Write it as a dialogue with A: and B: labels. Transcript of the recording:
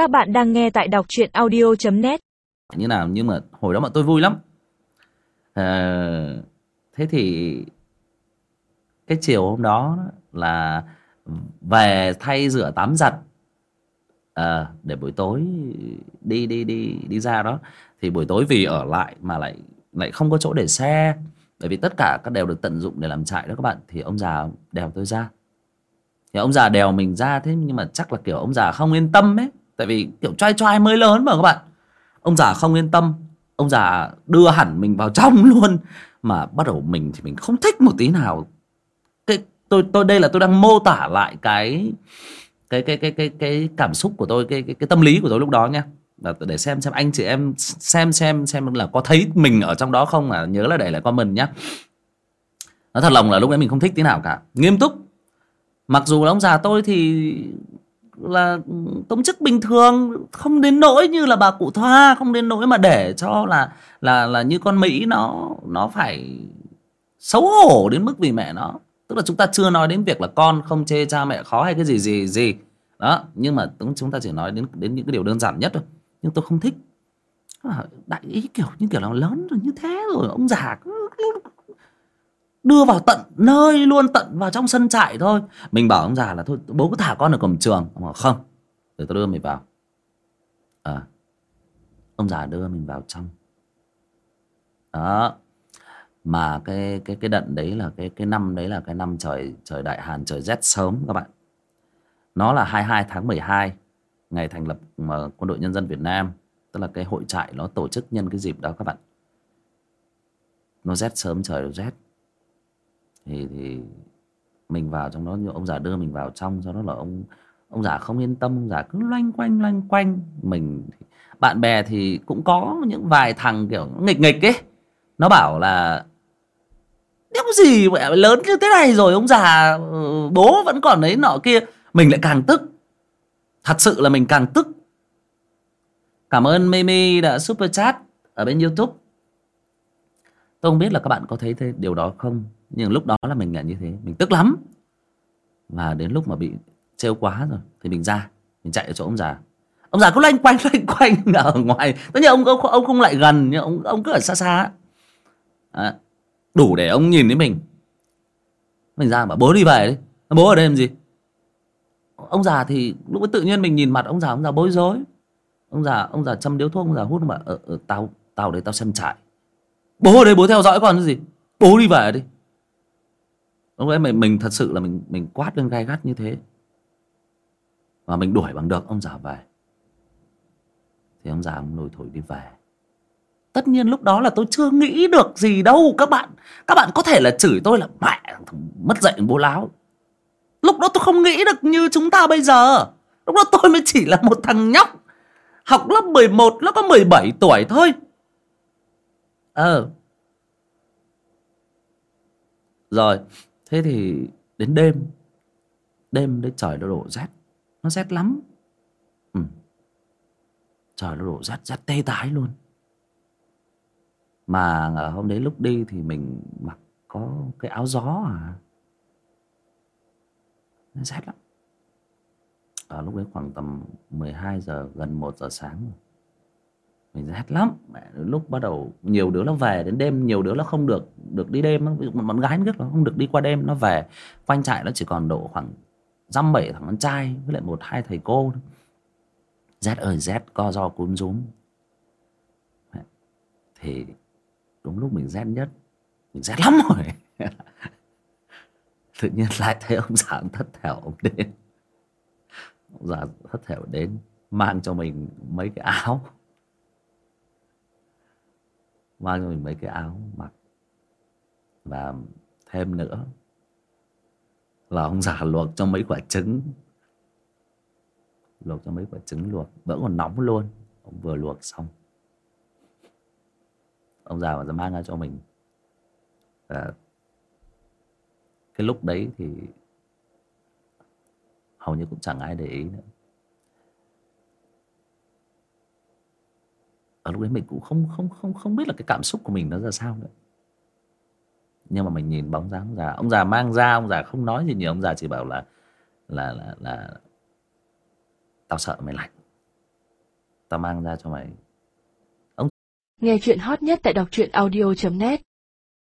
A: Các bạn đang nghe tại đọc truyện audio.net
B: như nào nhưng mà hồi đó mà tôi vui lắm. À, thế thì cái chiều hôm đó là về thay rửa tắm giặt à, để buổi tối đi đi đi đi ra đó. Thì buổi tối vì ở lại mà lại lại không có chỗ để xe bởi vì tất cả các đều được tận dụng để làm trại đó các bạn. Thì ông già đèo tôi ra. Thì ông già đèo mình ra thế nhưng mà chắc là kiểu ông già không yên tâm ấy tại vì kiểu trai trai mới lớn mà các bạn. Ông già không yên tâm. Ông già đưa hẳn mình vào trong luôn. Mà bắt đầu mình thì mình không thích một tí nào. Cái tôi tôi đây là tôi đang mô tả lại cái cái cái cái cái cái cảm xúc của tôi cái cái, cái tâm lý của tôi lúc đó nha. Là để xem xem anh chị em xem xem xem là có thấy mình ở trong đó không à nhớ là để lại comment nhá. Nó thật lòng là lúc đấy mình không thích tí nào cả. Nghiêm túc. Mặc dù là ông già tôi thì là ừ, công chức bình thường không đến nỗi như là bà cụ thoa không đến nỗi mà để cho là là là như con mỹ nó nó phải xấu hổ đến mức vì mẹ nó. Tức là chúng ta chưa nói đến việc là con không chê cha mẹ khó hay cái gì gì gì. Đó nhưng mà chúng ta chỉ nói đến đến những cái điều đơn giản nhất thôi. Nhưng tôi không thích. Ờ, đại ý kiểu như kiểu là lớn rồi như thế rồi ông già cứ, cứ đưa vào tận nơi luôn tận vào trong sân trại thôi. Mình bảo ông già là thôi bố cứ thả con ở cổng trường. Ông bảo không để tôi đưa mình vào. À, ông già đưa mình vào trong. Đó mà cái cái cái đận đấy là cái cái năm đấy là cái năm trời trời đại hàn trời rét sớm các bạn. Nó là 22 tháng 12 ngày thành lập mà quân đội nhân dân Việt Nam. Tức là cái hội trại nó tổ chức nhân cái dịp đó các bạn. Nó rét sớm trời nó rét thì thì mình vào trong đó như ông già đưa mình vào trong, sau đó là ông ông già không yên tâm, ông già cứ loanh quanh loanh quanh. Mình bạn bè thì cũng có những vài thằng kiểu nghịch nghịch ấy. Nó bảo là nếu gì mẹ, lớn như thế này rồi, ông già ừ, bố vẫn còn đấy nọ kia. Mình lại càng tức. Thật sự là mình càng tức. Cảm ơn Mimi đã super chat ở bên youtube tôi không biết là các bạn có thấy thế điều đó không nhưng lúc đó là mình là như thế. Mình tức lắm. Và đến lúc mà bị trêu quá rồi thì mình ra mình chạy ở chỗ ông già. Ông già cứ loanh quanh loanh quanh ở ngoài. Tất nhiên ông ông, ông không lại gần nhưng ông ông cứ ở xa xa. À, đủ để ông nhìn thấy mình. Mình ra bảo bố đi về đi. Bố ở đây làm gì? Ông già thì lúc ấy tự nhiên mình nhìn mặt ông già ông già bối rối. Ông già ông già châm điếu thuốc ông già hút mà ở, ở tao tao đấy tao xem trại bố ở đây, bố theo dõi con cái gì? Bố đi về đi. Lúc đấy mình mình thật sự là mình mình quát lên gai gắt như thế. Và mình đuổi bằng được, ông già về. Thì ông già ông lùi thổi đi về. Tất nhiên lúc đó là tôi chưa nghĩ được gì đâu, các bạn. Các bạn có thể là chửi tôi là mẹ mất dạy bố láo. Lúc đó tôi không nghĩ được như chúng ta bây giờ. Lúc đó tôi mới chỉ là một thằng nhóc. Học lớp 11 nó có 17 tuổi thôi ờ. Rồi, thế thì đến đêm đêm đấy trời nó đổ rét, nó rét lắm. Ừ. trời nó đổ rét rét tê tái luôn. Mà hôm đấy lúc đi thì mình mặc có cái áo gió à. Nó rét lắm. Ở lúc đấy khoảng tầm 12 giờ, gần 1 giờ sáng rồi mình rét lắm. Mẹ, lúc bắt đầu nhiều đứa nó về đến đêm, nhiều đứa nó không được được đi đêm ví dụ một con gái nó là không được đi qua đêm, nó về, quanh trại nó chỉ còn độ khoảng dăm bảy thằng con trai với lại một, hai thầy cô thôi. rét ơi, rét, co do cúm rúm. Thì đúng lúc mình rét nhất, mình rét lắm rồi. Tự nhiên lại thấy ông già ông thất thểu ông đến. Ông già thất thểu đến, mang cho mình mấy cái áo mang cho mình mấy cái áo mặc. Và thêm nữa là ông già luộc cho mấy quả trứng. Luộc cho mấy quả trứng luộc vẫn còn nóng luôn. Ông vừa luộc xong. Ông già mà mang ra cho mình. Và cái lúc đấy thì hầu như cũng chẳng ai để ý nữa. Lúc đấy mình cũng không không không không biết là cái cảm xúc của mình nó ra sao nữa. Nhưng mà mình nhìn bóng dáng, ông già ông già mang ra, ông già không nói gì nhiều, ông già chỉ bảo là là là là, tao sợ mày lạnh. Tao mang ra cho mày.
C: Nghe chuyện hot nhất tại đọc truyện audio.net